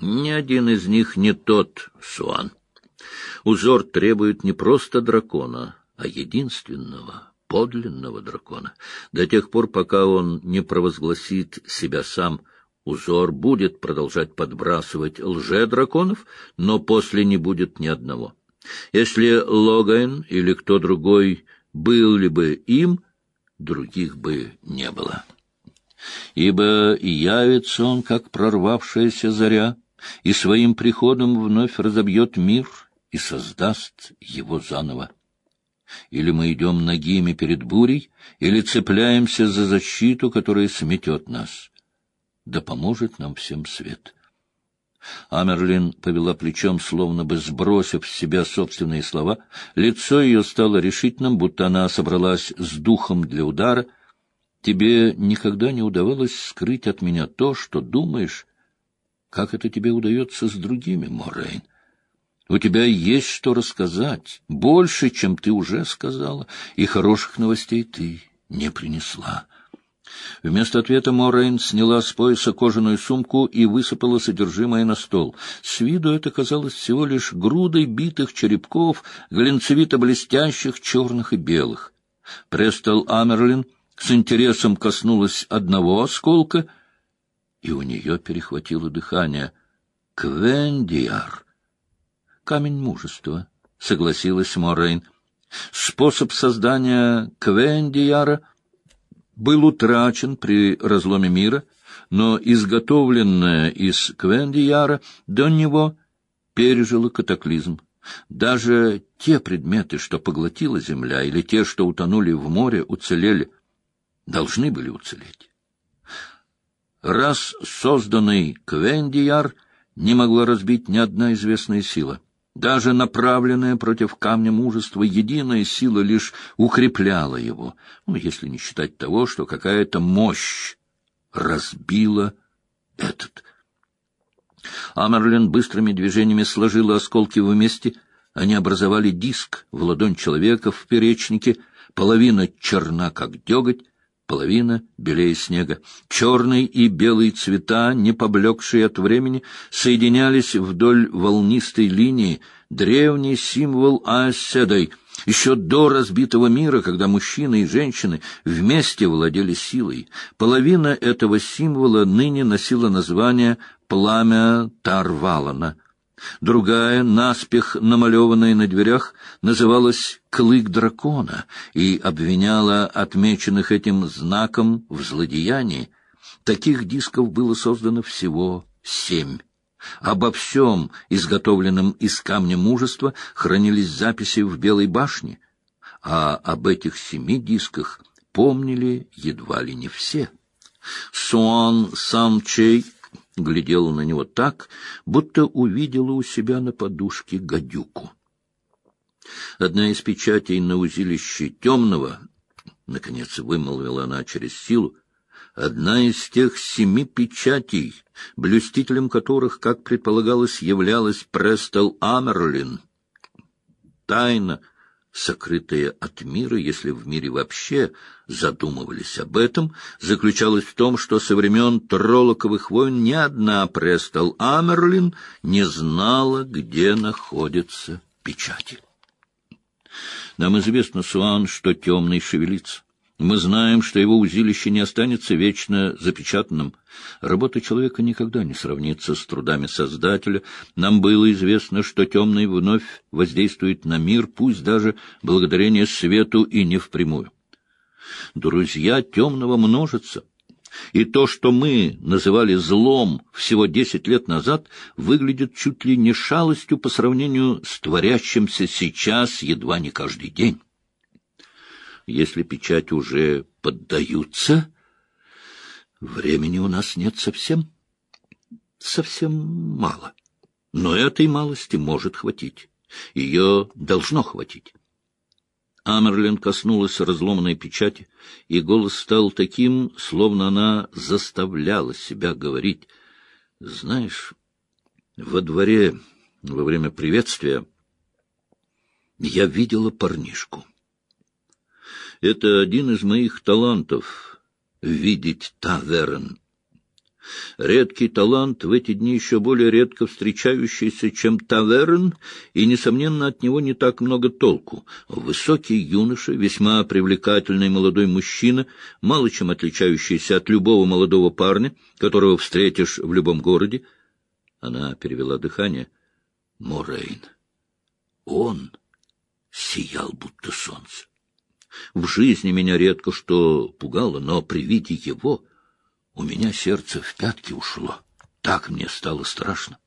Ни один из них не тот, Суан. Узор требует не просто дракона, а единственного, подлинного дракона. До тех пор, пока он не провозгласит себя сам, узор будет продолжать подбрасывать лже-драконов, но после не будет ни одного. Если Логайн или кто другой был ли бы им, других бы не было. Ибо явится он, как прорвавшаяся заря, и своим приходом вновь разобьет мир и создаст его заново. Или мы идем ногими перед бурей, или цепляемся за защиту, которая сметет нас. Да поможет нам всем свет. Амерлин повела плечом, словно бы сбросив с себя собственные слова. Лицо ее стало решительным, будто она собралась с духом для удара. Тебе никогда не удавалось скрыть от меня то, что думаешь. Как это тебе удается с другими, Морейн? У тебя есть что рассказать, больше, чем ты уже сказала, и хороших новостей ты не принесла. Вместо ответа Морейн сняла с пояса кожаную сумку и высыпала содержимое на стол. С виду это казалось всего лишь грудой битых черепков, глянцевито-блестящих, черных и белых. Престол Амерлин с интересом коснулась одного осколка, и у нее перехватило дыхание. «Квендиар!» «Камень мужества», — согласилась Морейн. «Способ создания Квендиара — был утрачен при разломе мира, но изготовленное из Квендияра до него пережило катаклизм. Даже те предметы, что поглотила земля, или те, что утонули в море, уцелели, должны были уцелеть. Раз созданный Квендияр не могла разбить ни одна известная сила. Даже направленная против камня мужества единая сила лишь укрепляла его, ну, если не считать того, что какая-то мощь разбила этот. Амерлин быстрыми движениями сложила осколки вместе, они образовали диск в ладонь человека в перечнике, половина черна, как деготь, половина белее снега. Черный и белый цвета, не поблекшие от времени, соединялись вдоль волнистой линии, древний символ Аэсседой, еще до разбитого мира, когда мужчины и женщины вместе владели силой. Половина этого символа ныне носила название «Пламя Тарвалана», Другая, наспех намалеванная на дверях, называлась «Клык дракона» и обвиняла отмеченных этим знаком в злодеянии. Таких дисков было создано всего семь. Обо всем, изготовленном из камня мужества, хранились записи в Белой башне, а об этих семи дисках помнили едва ли не все. Суан Самчей глядела на него так, будто увидела у себя на подушке гадюку. Одна из печатей на узилище темного, наконец вымолвила она через силу, одна из тех семи печатей, блюстителем которых, как предполагалось, являлась Престол Амерлин. Тайна — сокрытая от мира, если в мире вообще задумывались об этом, заключалась в том, что со времен Троллоковых войн ни одна Престол Амерлин не знала, где находятся печати. Нам известно, Суан, что темный шевелится. Мы знаем, что его узилище не останется вечно запечатанным. Работа человека никогда не сравнится с трудами Создателя. Нам было известно, что темный вновь воздействует на мир, пусть даже благодарение свету и не впрямую. Друзья темного множатся. И то, что мы называли злом всего десять лет назад, выглядит чуть ли не шалостью по сравнению с творящимся сейчас едва не каждый день если печать уже поддаются, времени у нас нет совсем, совсем мало. Но этой малости может хватить. Ее должно хватить. Амерлин коснулась разломанной печати, и голос стал таким, словно она заставляла себя говорить. Знаешь, во дворе во время приветствия я видела парнишку. Это один из моих талантов — видеть таверн. Редкий талант, в эти дни еще более редко встречающийся, чем таверн, и, несомненно, от него не так много толку. Высокий юноша, весьма привлекательный молодой мужчина, мало чем отличающийся от любого молодого парня, которого встретишь в любом городе. Она перевела дыхание. Морейн. Он сиял, будто солнце. В жизни меня редко что пугало, но при виде его у меня сердце в пятки ушло. Так мне стало страшно.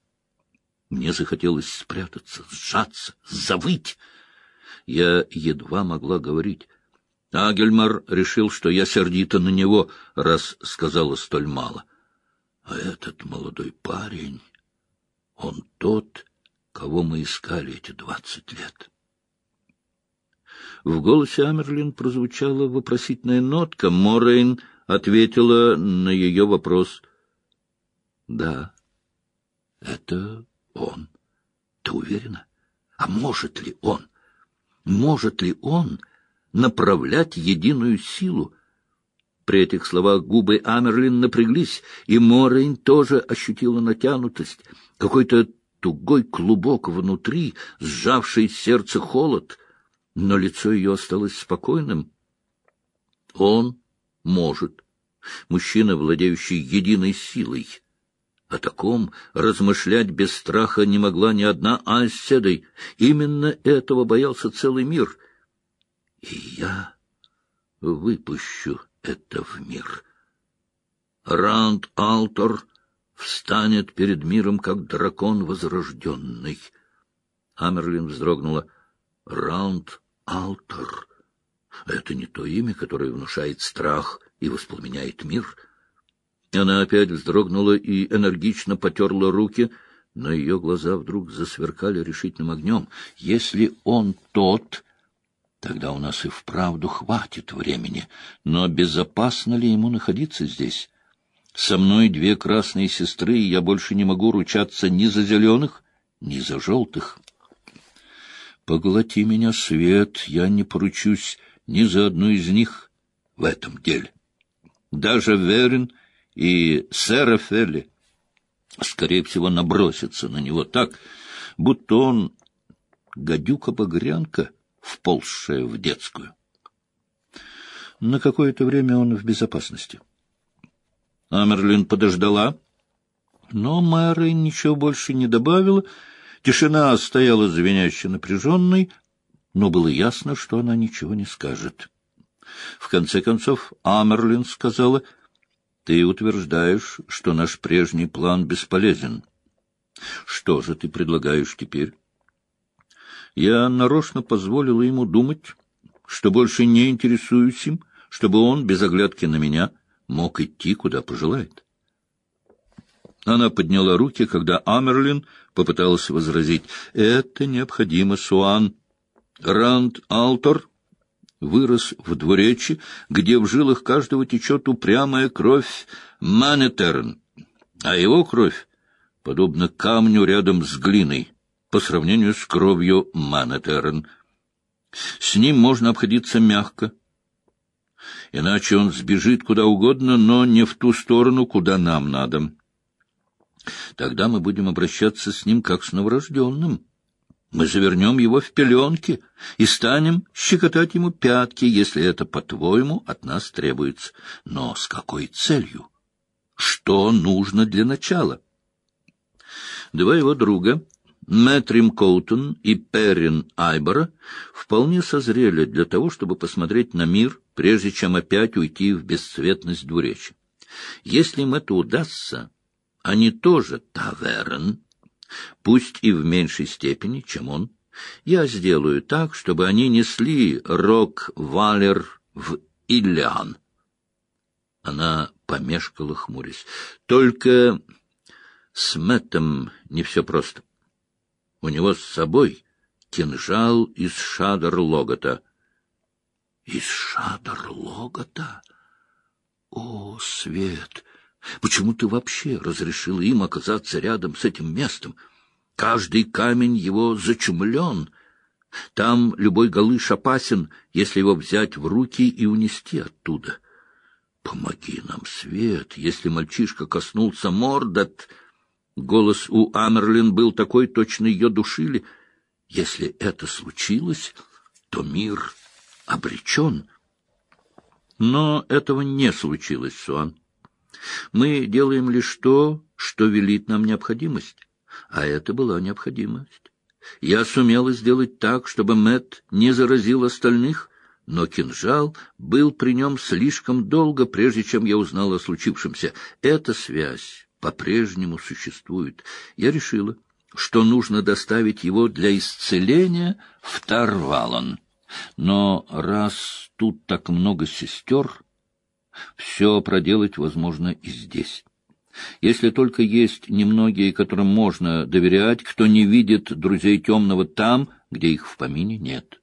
Мне захотелось спрятаться, сжаться, завыть. Я едва могла говорить. Агельмар решил, что я сердита на него, раз сказала столь мало. А этот молодой парень, он тот, кого мы искали эти двадцать лет. В голосе Амерлин прозвучала вопросительная нотка. Морейн ответила на ее вопрос. — Да, это он. Ты уверена? А может ли он? Может ли он направлять единую силу? При этих словах губы Амерлин напряглись, и Морейн тоже ощутила натянутость, какой-то тугой клубок внутри, сжавший сердце холод — но лицо ее осталось спокойным. Он может. Мужчина, владеющий единой силой. О таком размышлять без страха не могла ни одна Айседой. Именно этого боялся целый мир. И я выпущу это в мир. Ранд Алтор встанет перед миром, как дракон возрожденный. Амерлин вздрогнула. Раунд Алтор. Это не то имя, которое внушает страх и воспламеняет мир. Она опять вздрогнула и энергично потерла руки, но ее глаза вдруг засверкали решительным огнем. Если он тот, тогда у нас и вправду хватит времени. Но безопасно ли ему находиться здесь? Со мной две красные сестры, и я больше не могу ручаться ни за зеленых, ни за желтых. Поглоти меня, свет, я не поручусь ни за одну из них в этом деле. Даже Верин и сэра Фелли, скорее всего, набросятся на него так, будто он гадюка-багрянка, вползшая в детскую. На какое-то время он в безопасности. Амерлин подождала, но Мэра ничего больше не добавила, Тишина стояла звеняще напряженной, но было ясно, что она ничего не скажет. В конце концов Амерлин сказала, «Ты утверждаешь, что наш прежний план бесполезен. Что же ты предлагаешь теперь?» Я нарочно позволила ему думать, что больше не интересуюсь им, чтобы он, без оглядки на меня, мог идти, куда пожелает. Она подняла руки, когда Амерлин попыталась возразить. «Это необходимо, Суан. Ранд Алтор вырос в двуречи, где в жилах каждого течет упрямая кровь Манетерн, а его кровь подобна камню рядом с глиной по сравнению с кровью Манетерн. С ним можно обходиться мягко, иначе он сбежит куда угодно, но не в ту сторону, куда нам надо». Тогда мы будем обращаться с ним как с новорожденным. Мы завернем его в пеленки и станем щекотать ему пятки, если это, по-твоему, от нас требуется. Но с какой целью? Что нужно для начала? Два его друга, Мэтрим Коутон и Перрин Айбора, вполне созрели для того, чтобы посмотреть на мир, прежде чем опять уйти в бесцветность двуречи. Если им это удастся, они тоже таверн, пусть и в меньшей степени, чем он. Я сделаю так, чтобы они несли рок-валер в Ильян. Она помешкала, хмурясь. Только с Мэттом не все просто. У него с собой кинжал из Шадр-Логота. Из Шадр-Логота? О, свет! Почему ты вообще разрешил им оказаться рядом с этим местом? Каждый камень его зачумлен. Там любой галыш опасен, если его взять в руки и унести оттуда. Помоги нам, Свет, если мальчишка коснулся Мордот... Голос у Амерлин был такой, точно ее душили. Если это случилось, то мир обречен. Но этого не случилось, Суан. Мы делаем лишь то, что велит нам необходимость. А это была необходимость. Я сумела сделать так, чтобы Мэт не заразил остальных, но кинжал был при нем слишком долго, прежде чем я узнала о случившемся. Эта связь по-прежнему существует. Я решила, что нужно доставить его для исцеления в Тарвалан. Но раз тут так много сестер, все проделать возможно и здесь. Если только есть немногие, которым можно доверять, кто не видит друзей темного там, где их в помине нет.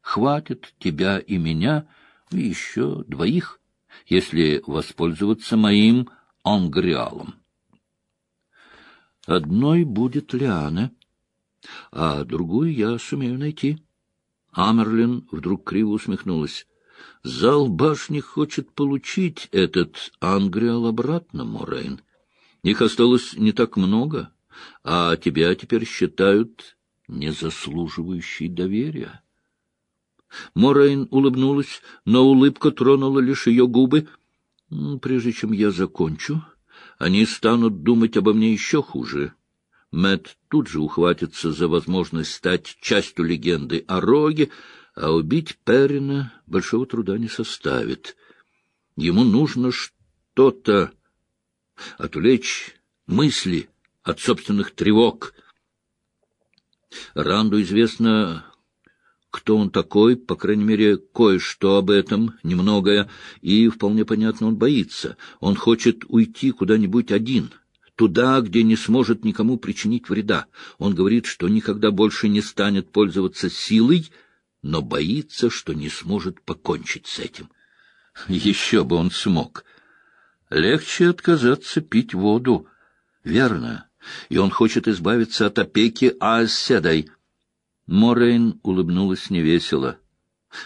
Хватит тебя и меня, и еще двоих, если воспользоваться моим ангриалом. Одной будет Лиана, а другую я сумею найти. Амерлин вдруг криво усмехнулась. Зал башни хочет получить этот ангриал обратно, Морейн. Их осталось не так много, а тебя теперь считают незаслуживающей доверия. Морейн улыбнулась, но улыбка тронула лишь ее губы. «Прежде чем я закончу, они станут думать обо мне еще хуже». Мэт тут же ухватится за возможность стать частью легенды о Роге, а убить Перрина большого труда не составит. Ему нужно что-то отвлечь мысли от собственных тревог. Ранду известно, кто он такой, по крайней мере, кое-что об этом, немногое, и вполне понятно, он боится. Он хочет уйти куда-нибудь один — туда, где не сможет никому причинить вреда. Он говорит, что никогда больше не станет пользоваться силой, но боится, что не сможет покончить с этим. Еще бы он смог. Легче отказаться пить воду. Верно. И он хочет избавиться от опеки Ааседой. Морейн улыбнулась невесело.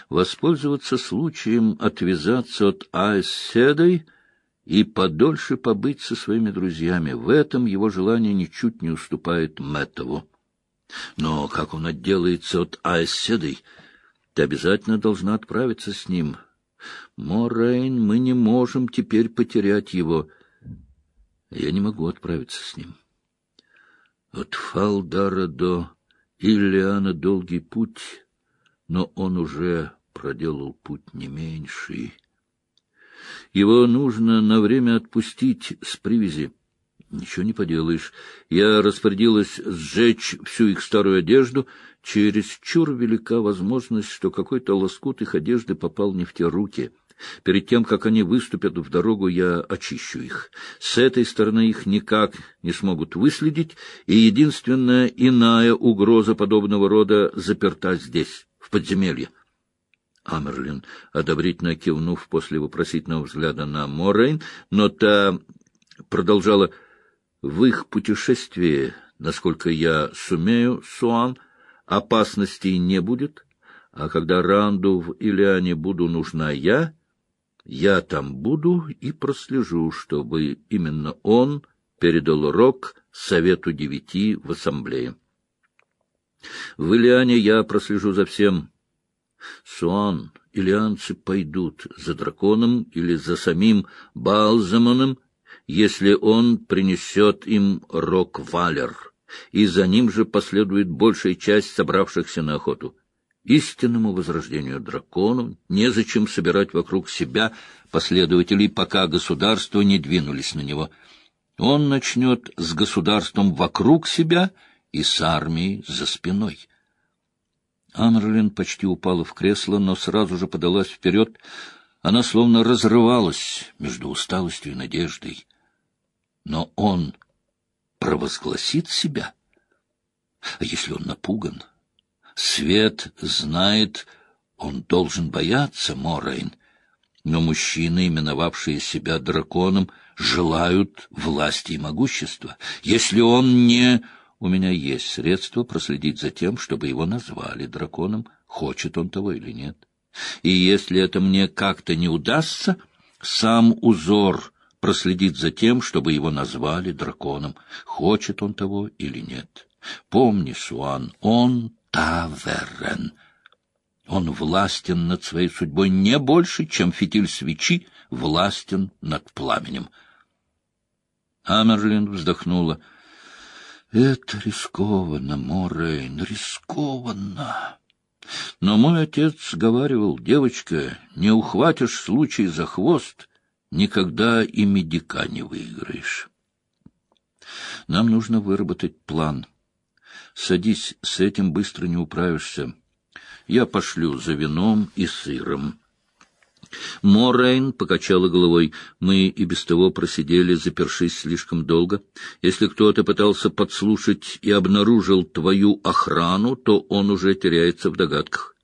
Воспользоваться случаем отвязаться от Ааседой — и подольше побыть со своими друзьями. В этом его желание ничуть не уступает Мэттову. Но как он отделается от Айседой? Ты обязательно должна отправиться с ним. Морейн, мы не можем теперь потерять его. Я не могу отправиться с ним. От Фалдара до Иллиана долгий путь, но он уже проделал путь не меньший. Его нужно на время отпустить с привязи. Ничего не поделаешь. Я распорядилась сжечь всю их старую одежду. Через чур велика возможность, что какой-то лоскут их одежды попал не в те руки. Перед тем, как они выступят в дорогу, я очищу их. С этой стороны их никак не смогут выследить, и единственная иная угроза подобного рода заперта здесь, в подземелье. Амерлин, одобрительно кивнув после вопросительного взгляда на Морейн, но та продолжала «В их путешествии, насколько я сумею, Суан, опасностей не будет, а когда Ранду в Илиане буду нужна я, я там буду и прослежу, чтобы именно он передал рок Совету Девяти в Ассамблее. В Илиане я прослежу за всем, Суан, илианцы пойдут за драконом или за самим Балзамоном, если он принесет им рок-валер, и за ним же последует большая часть собравшихся на охоту. Истинному возрождению дракону незачем собирать вокруг себя последователей, пока государства не двинулись на него. Он начнет с государством вокруг себя и с армией за спиной. Амерлин почти упала в кресло, но сразу же подалась вперед. Она словно разрывалась между усталостью и надеждой. Но он провозгласит себя? А если он напуган? Свет знает, он должен бояться Морейн. Но мужчины, именовавшие себя драконом, желают власти и могущества. Если он не у меня есть средства проследить за тем, чтобы его назвали драконом, хочет он того или нет. И если это мне как-то не удастся, Сам узор проследит за тем, чтобы его назвали драконом, хочет он того или нет. Помни, Суан, он Таверен. Он властен над своей судьбой не больше, чем фитиль свечи властен над пламенем. Амерлин вздохнула. — Это рискованно, Морейн, рискованно. Но мой отец говаривал, девочка, не ухватишь случай за хвост, никогда и медика не выиграешь. Нам нужно выработать план. Садись, с этим быстро не управишься. Я пошлю за вином и сыром. Морейн покачала головой. Мы и без того просидели, запершись слишком долго. Если кто-то пытался подслушать и обнаружил твою охрану, то он уже теряется в догадках.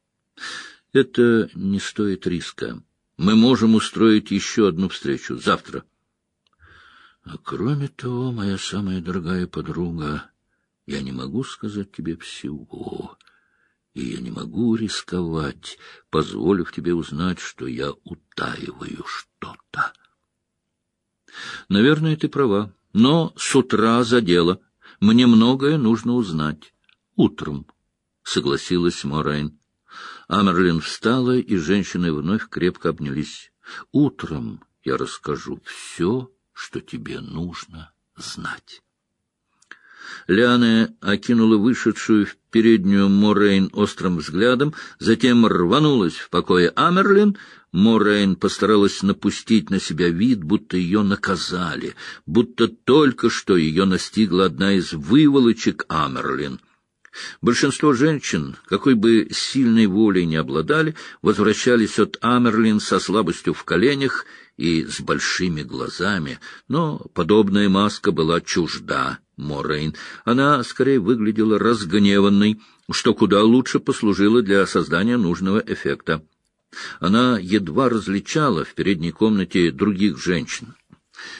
Это не стоит риска. Мы можем устроить еще одну встречу завтра. А кроме того, моя самая дорогая подруга, я не могу сказать тебе всего и я не могу рисковать, позволив тебе узнать, что я утаиваю что-то. Наверное, ты права, но с утра за дело. Мне многое нужно узнать. Утром, — согласилась Морейн. Амерлин встала, и женщины вновь крепко обнялись. Утром я расскажу все, что тебе нужно знать. Лиана окинула вышедшую в переднюю Морейн острым взглядом, затем рванулась в покои Амерлин. Морейн постаралась напустить на себя вид, будто ее наказали, будто только что ее настигла одна из выволочек Амерлин. Большинство женщин, какой бы сильной волей не обладали, возвращались от Амерлин со слабостью в коленях и с большими глазами, но подобная маска была чужда Морейн. Она скорее выглядела разгневанной, что куда лучше послужило для создания нужного эффекта. Она едва различала в передней комнате других женщин.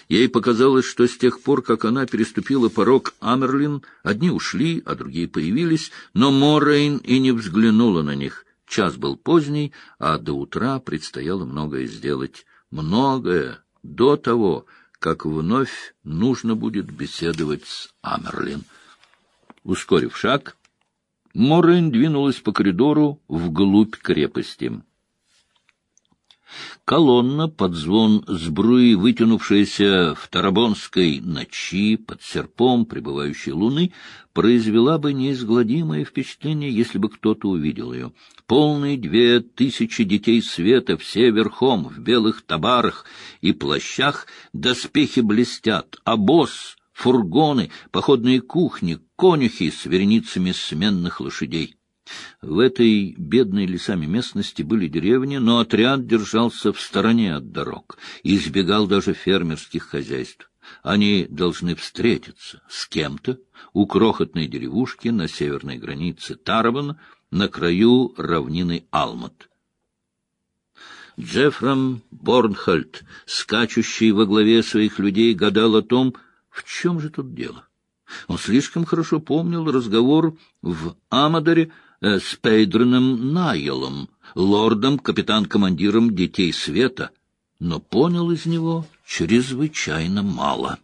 Ей показалось, что с тех пор, как она переступила порог Амерлин, одни ушли, а другие появились, но Морейн и не взглянула на них. Час был поздний, а до утра предстояло многое сделать. Многое до того, как вновь нужно будет беседовать с Амерлин. Ускорив шаг, Морейн двинулась по коридору вглубь крепости. Колонна под звон сбруи, вытянувшаяся в Тарабонской ночи под серпом пребывающей луны, произвела бы неизгладимое впечатление, если бы кто-то увидел ее. Полные две тысячи детей света, все верхом, в белых табарах и плащах, доспехи блестят, а босс, фургоны, походные кухни, конюхи с верницами сменных лошадей. В этой бедной лесами местности были деревни, но отряд держался в стороне от дорог и избегал даже фермерских хозяйств. Они должны встретиться с кем-то у крохотной деревушки на северной границе Тарабана, на краю равнины Алмат. Джеффрам Борнхольд, скачущий во главе своих людей, гадал о том, в чем же тут дело. Он слишком хорошо помнил разговор в Амадоре с Пейдреном Найелом, лордом, капитан-командиром «Детей Света», но понял из него чрезвычайно мало.